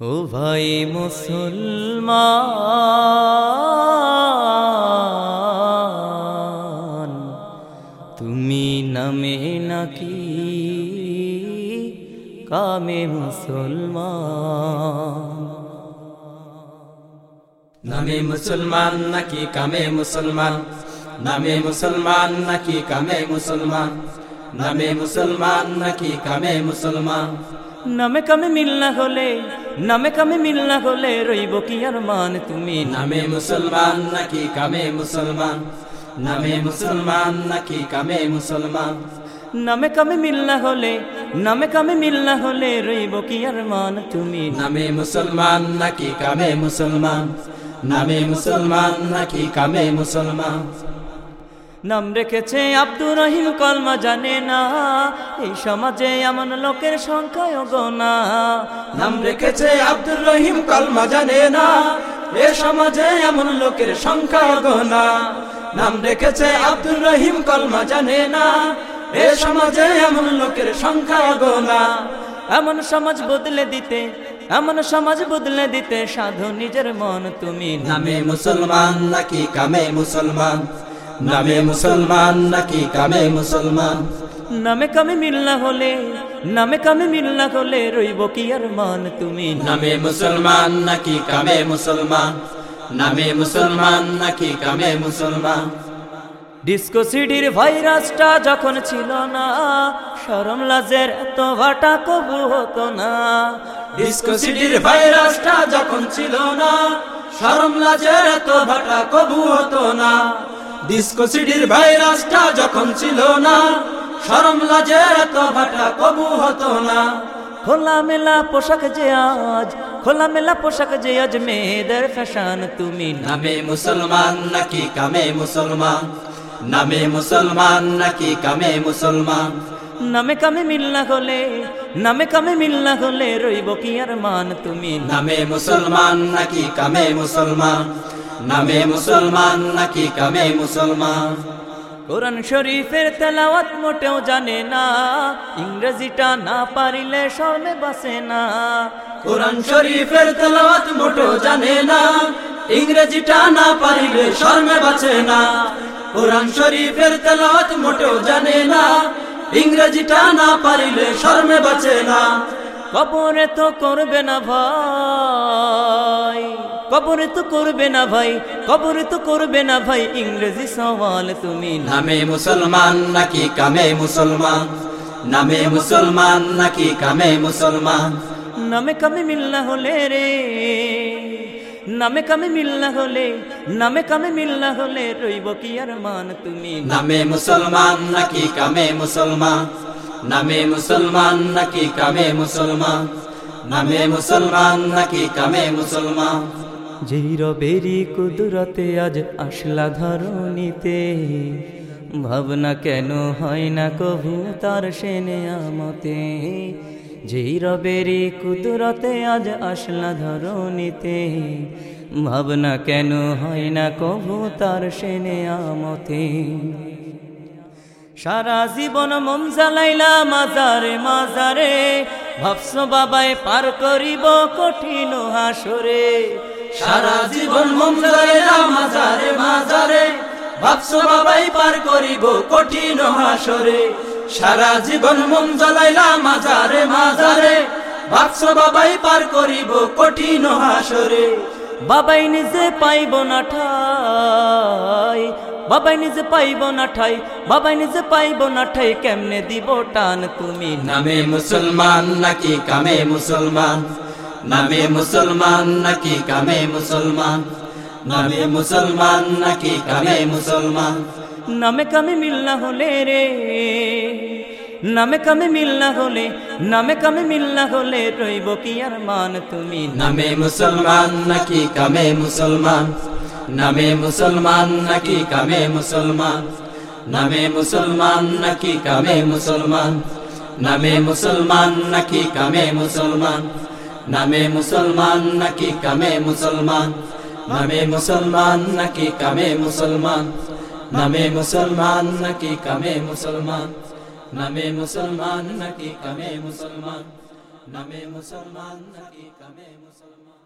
ও ভাই মুসলমান, তুমি নামে নাকি কামে মুসলমান? নামে মুসলমান নাকি কামে মুসলমান? নামে মুসলমান নাকি কামে মুসলমান? নামে মুসলমান নাকি কামে মুসলমান? নামে কামে মিল না হলে নামে কামে মিল না হলে রইব কি আর মান তুমি? নামে মুসলমান নাকি কামে মুসলমান? নামে মুসলমান নাকি কামে মুসলমান? নামে কামে মিল না হলে নামে কামে মিল না হলে রইব কি আর মান তুমি? নামে মুসলমান নাকি কামে মুসলমান? নামে মুসলমান নাকি কামে মুসলমান? নাম রেখেছে আব্দুর রহিম, কলমা জানে না। এই সমাজে এমন লোকের সংখ্যায় গোনা নাম রেখেছে আব্দুর রহিম, কলমা জানে না। এ সমাজে এমন লোকের সংখ্যা গোনা নাম রেখেছে আব্দুর রহিম, কলমা জানে না। এ সমাজে এমন লোকের সংখ্যা গোনা এমন সমাজ বদলে দিতে, এমন সমাজ বদলে দিতে, সাধু নিজের মন তুমি নামে মুসলমান, নাকি কামে মুসলমান? নামে মুসলমান নাকি কামে মুসলমান? নামে কামে মিল না হলে নামে কামে মিল না হলে রইব কি আর মান তুমি? নামে মুসলমান নাকি কামে মুসলমান? নামে মুসলমান নাকি কামে মুসলমান? ডিস্কো সিডির ভাইরাসটা যখন ছিল না শরম লাজের এত ভাটা কবু হতো না। ডিস্কো সিটির ভাইরাসটা যখন ছিল না শরম লাজের এত ভাটা কবু হতো না। ডিস্কো সিটির ভাইরাসটা যখন ছিল না, শরম লাজের এত ভাটা কবু হতো না। খোলা মেলা পোশাক যে আজ, খোলা মেলা পোশাক যে আজ মেয়েদের ফ্যাশন তুমি নামে মুসলমান নাকি কামে মুসলমান? নামে মুসলমান নাকি কামে মুসলমান? নামে কামে মিল না হলে, নামে কামে মিল না হলে রইব কি আর মান? তুমি নামে মুসলমান নাকি কামে মুসলমান? নামে মুসলমান নাকি কামে মুসলমান? কোরআন শরীফের তেলাওয়াত মোটেও জানে না ইংরেজিটা না পারিলে শর্মে বাসে না। কোরআন শরীফের তেলাওয়াত মোটো জানে না ইংরেজিটা না পারিলে শর্মে বাঁচে না। কোরআন শরীফের তেলাওয়াত মোটেও জানে না ইংরেজিটা না পারিলে শর্মে বাঁচে না। কবরে তো করবে না ভাই কবরে তো করবে না ভাই কবরে তো করবে না ভাই। ইংরেজি সওয়াল তুমি নামে মুসলমান নাকি কামে মুসলমান? নামে মুসলমান নাকি কামে মুসলমান? নামে কামে মিল না হলে রে নামে কামে মিল না হলে নামে কামে মিল না হলে রইব কি আর মান তুমি নামে মুসলমান নাকি কামে মুসলমান? নামে মুসলমান নাকি কামে মুসলমান? নামে মুসলমান নাকি কামে মুসলমান? যেই রবেরি কুদরতে আজ আসলা ধরণীতে, ভাবনা কেন হয় না কভু তার সেনে আমতে যেই রবেরি কুদরতে আজ আসলা ধরণীতে, ভাবনা কেন হয় না কভু তার সেনে আমতে সারা জীবন মন জ্বালাইলা মাজারে মাজারে। ভাবছ বাবাই পার করিব কঠিন হাসরে। সারা জীবন মন্দিরা মাজারে মাজারে। ভাবছ বাবাই পার করিব কঠিন হাসরে। সারা জীবন মন জ্বালাইলা মাজারে মাজারে। ভাবছ বাবাই পার করিব কঠিন হাসরে। বাবাই নিজে পাইব না ঠাই। বাবাই নিজে পাইব না ঠাই বাবাই নিজে পাইব না ঠাই কেমনে দিব টান তুমি? নামে মুসলমান নাকি কামে মুসলমান? নামে মুসলমান নাকি কামে মুসলমান? নামে মুসলমান নাকি কামে মুসলমান? নামে কামে মিল না হলে রে নামে কামে মিল না হলে নামে কামে মিল না হলে রইব কি আর মান তুমি? নামে মুসলমান নাকি কামে মুসলমান? নামে মুসলমান নাকি কামে মুসলমান? নামে মুসলমান নাকি কামে মুসলমান? নামে মুসলমান নাকি কামে মুসলমান? নামে মুসলমান নাকি কামে মুসলমান? নামে মুসলমান নাকি কামে মুসলমান? নামে মুসলমান নাকি কামে মুসলমান? নামে মুসলমান নাকি কামে মুসলমান? নামে মুসলমান নাকি কামে মুসলমান?